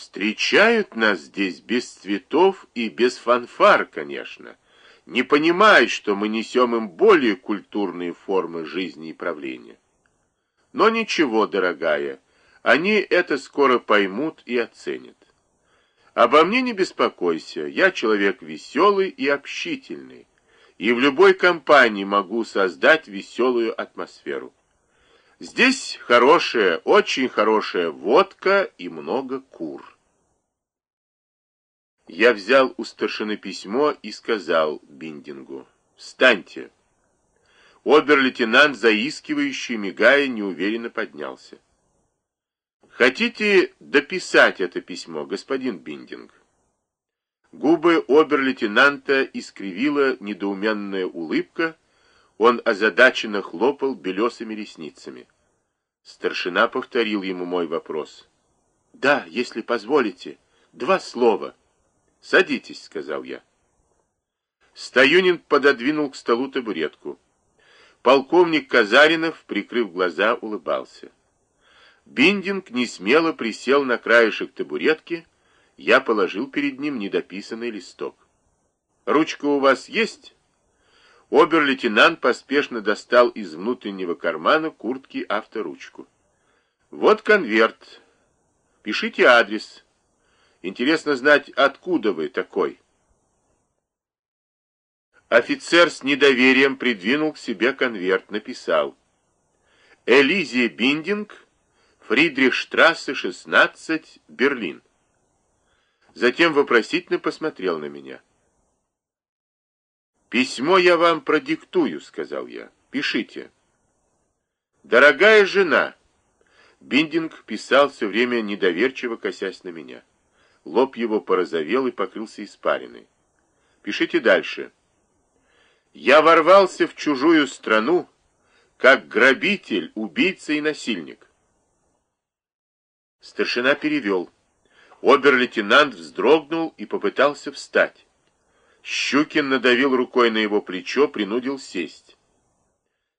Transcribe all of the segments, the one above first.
Встречают нас здесь без цветов и без фанфар, конечно, не понимают, что мы несем им более культурные формы жизни и правления. Но ничего, дорогая, они это скоро поймут и оценят. Обо мне не беспокойся, я человек веселый и общительный, и в любой компании могу создать веселую атмосферу. Здесь хорошая, очень хорошая водка и много кур. Я взял у старшины письмо и сказал Биндингу, «Встаньте». Обер-лейтенант, заискивающий, мигая, неуверенно поднялся. «Хотите дописать это письмо, господин Биндинг?» Губы обер-лейтенанта искривила недоуменная улыбка, он озадаченно хлопал белесыми ресницами. Старшина повторил ему мой вопрос. «Да, если позволите. Два слова». «Садитесь», — сказал я. Стоюнин пододвинул к столу табуретку. Полковник Казаринов, прикрыв глаза, улыбался. Биндинг несмело присел на краешек табуретки, я положил перед ним недописанный листок. «Ручка у вас есть?» Обер-лейтенант поспешно достал из внутреннего кармана куртки авторучку. «Вот конверт. Пишите адрес. Интересно знать, откуда вы такой?» Офицер с недоверием придвинул к себе конверт, написал «Элизия Биндинг, Фридрихштрассе, 16, Берлин». Затем вопросительно посмотрел на меня. «Письмо я вам продиктую», — сказал я. «Пишите». «Дорогая жена», — Биндинг писал все время недоверчиво, косясь на меня. Лоб его порозовел и покрылся испариной. «Пишите дальше». Я ворвался в чужую страну, как грабитель, убийца и насильник. Старшина перевел. Обер-лейтенант вздрогнул и попытался встать. Щукин надавил рукой на его плечо, принудил сесть.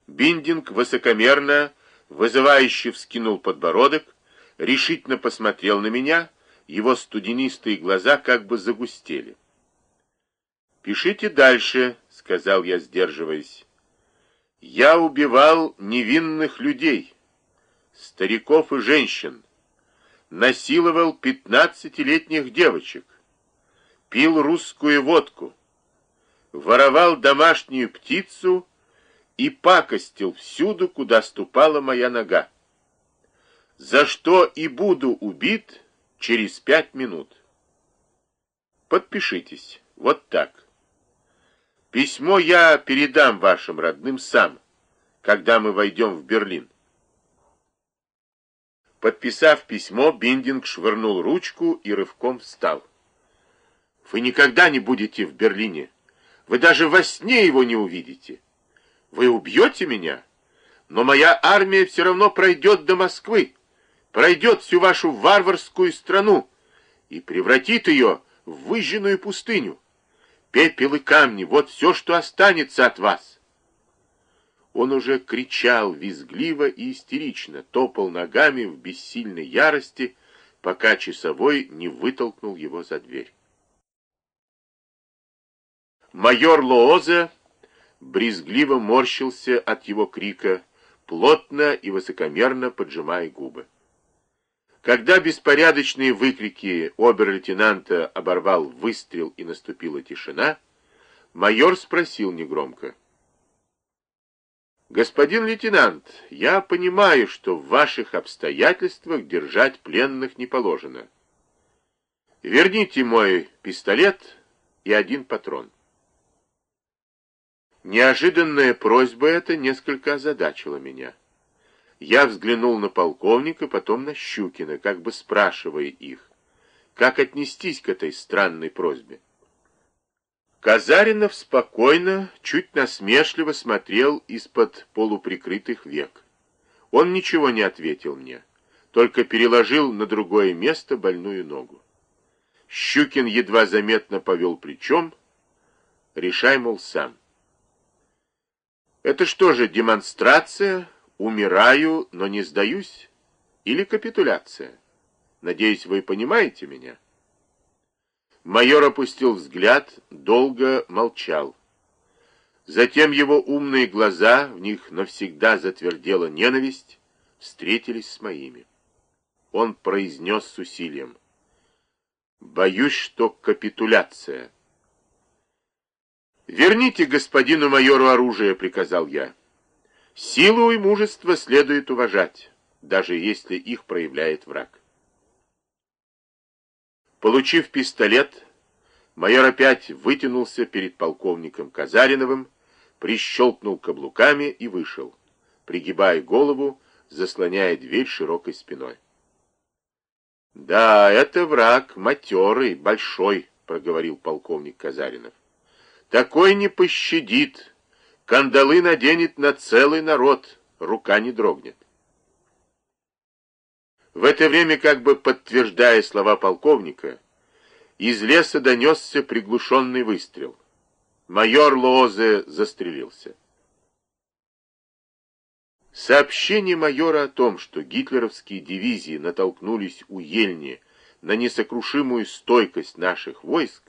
Биндинг высокомерно, вызывающе вскинул подбородок, решительно посмотрел на меня, его студенистые глаза как бы загустели. «Пишите дальше», — сказал я, сдерживаясь. «Я убивал невинных людей, стариков и женщин, насиловал пятнадцатилетних девочек, пил русскую водку, воровал домашнюю птицу и пакостил всюду, куда ступала моя нога, за что и буду убит через пять минут. Подпишитесь, вот так». Письмо я передам вашим родным сам, когда мы войдем в Берлин. Подписав письмо, Биндинг швырнул ручку и рывком встал. Вы никогда не будете в Берлине. Вы даже во сне его не увидите. Вы убьете меня, но моя армия все равно пройдет до Москвы, пройдет всю вашу варварскую страну и превратит ее в выжженную пустыню. Пепел и камни — вот все, что останется от вас. Он уже кричал визгливо и истерично, топал ногами в бессильной ярости, пока часовой не вытолкнул его за дверь. Майор Лоозе брезгливо морщился от его крика, плотно и высокомерно поджимая губы. Когда беспорядочные выкрики обер-лейтенанта оборвал выстрел и наступила тишина, майор спросил негромко. «Господин лейтенант, я понимаю, что в ваших обстоятельствах держать пленных не положено. Верните мой пистолет и один патрон». Неожиданная просьба эта несколько озадачила меня. Я взглянул на полковника, потом на Щукина, как бы спрашивая их, как отнестись к этой странной просьбе. Казаринов спокойно, чуть насмешливо смотрел из-под полуприкрытых век. Он ничего не ответил мне, только переложил на другое место больную ногу. Щукин едва заметно повел плечом, решай, мол, сам. Это что же, демонстрация? Умираю, но не сдаюсь? Или капитуляция? Надеюсь, вы понимаете меня?» Майор опустил взгляд, долго молчал. Затем его умные глаза, в них навсегда затвердела ненависть, встретились с моими. Он произнес с усилием. «Боюсь, что капитуляция». «Верните господину майору оружие», — приказал я. «Силу и мужество следует уважать, даже если их проявляет враг». Получив пистолет, майор опять вытянулся перед полковником Казариновым, прищелкнул каблуками и вышел, пригибая голову, заслоняя дверь широкой спиной. «Да, это враг, матерый, большой», — проговорил полковник Казаринов. «Такой не пощадит, кандалы наденет на целый народ, рука не дрогнет». В это время, как бы подтверждая слова полковника, из леса донесся приглушенный выстрел. Майор Лоозе застрелился. Сообщение майора о том, что гитлеровские дивизии натолкнулись у Ельни на несокрушимую стойкость наших войск,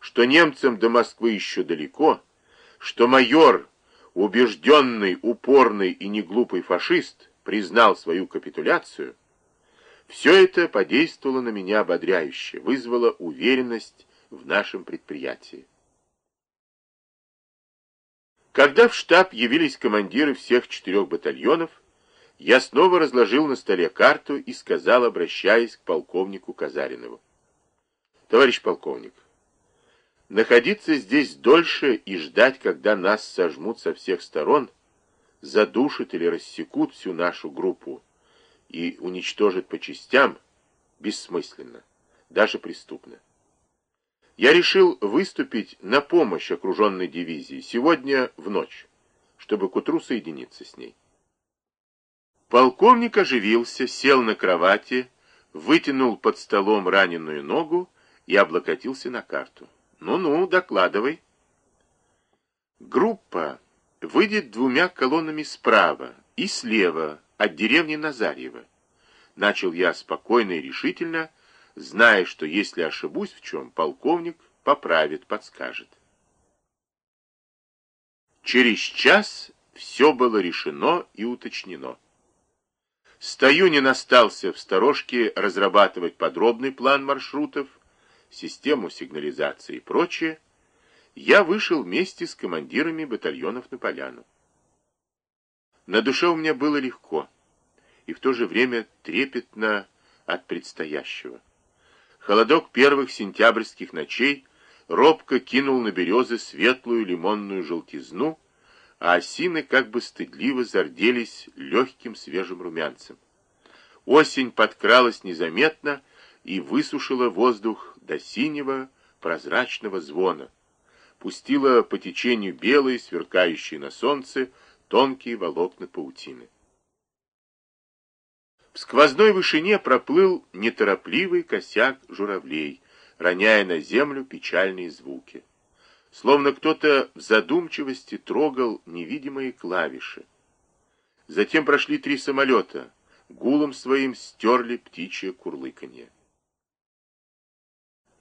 что немцам до Москвы еще далеко, что майор, убежденный, упорный и неглупый фашист, признал свою капитуляцию, все это подействовало на меня ободряюще, вызвало уверенность в нашем предприятии. Когда в штаб явились командиры всех четырех батальонов, я снова разложил на столе карту и сказал, обращаясь к полковнику Казаринову. Товарищ полковник, находиться здесь дольше и ждать, когда нас сожмут со всех сторон, задушат или рассекут всю нашу группу, и уничтожить по частям бессмысленно, даже преступно. Я решил выступить на помощь окруженной дивизии сегодня в ночь, чтобы к утру соединиться с ней. Полковник оживился, сел на кровати, вытянул под столом раненую ногу и облокотился на карту. «Ну-ну, докладывай». Группа выйдет двумя колоннами справа и слева от деревни Назарьева. Начал я спокойно и решительно, зная, что если ошибусь в чем, полковник поправит, подскажет. Через час все было решено и уточнено. Стоюнин остался в сторожке разрабатывать подробный план маршрутов, систему сигнализации и прочее. Я вышел вместе с командирами батальонов на поляну. На душе у меня было легко и в то же время трепетно от предстоящего. Холодок первых сентябрьских ночей робко кинул на березы светлую лимонную желтизну, а осины как бы стыдливо зарделись легким свежим румянцем. Осень подкралась незаметно и высушила воздух до синего прозрачного звона, пустила по течению белые, сверкающие на солнце, тонкие волокна паутины. В сквозной вышине проплыл неторопливый косяк журавлей, роняя на землю печальные звуки. Словно кто-то в задумчивости трогал невидимые клавиши. Затем прошли три самолета, гулом своим стерли птичье курлыканье.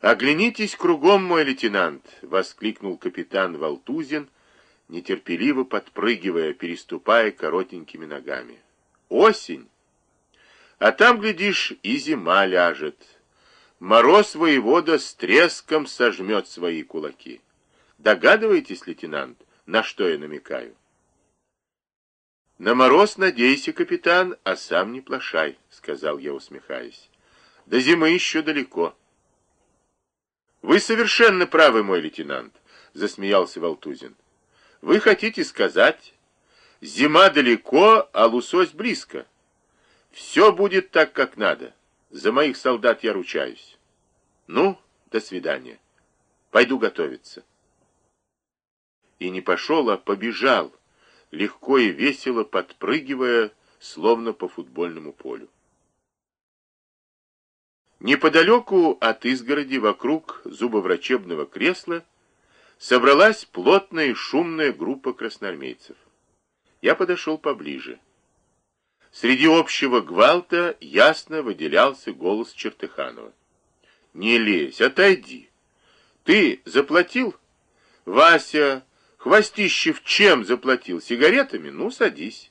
«Оглянитесь кругом, мой лейтенант!» — воскликнул капитан Валтузин, нетерпеливо подпрыгивая, переступая коротенькими ногами. «Осень! А там, глядишь, и зима ляжет. Мороз воевода с треском сожмет свои кулаки. Догадываетесь, лейтенант, на что я намекаю? На мороз надейся, капитан, а сам не плашай, сказал я, усмехаясь. До зимы еще далеко. Вы совершенно правы, мой лейтенант, засмеялся Валтузин. Вы хотите сказать, зима далеко, а лусось близко. Все будет так, как надо. За моих солдат я ручаюсь. Ну, до свидания. Пойду готовиться. И не пошел, а побежал, легко и весело подпрыгивая, словно по футбольному полю. Неподалеку от изгороди вокруг зубоврачебного кресла собралась плотная и шумная группа красноармейцев. Я подошел поближе. Среди общего гвалта ясно выделялся голос Чертыханова. «Не лезь, отойди. Ты заплатил? Вася Хвостищев чем заплатил? Сигаретами? Ну, садись».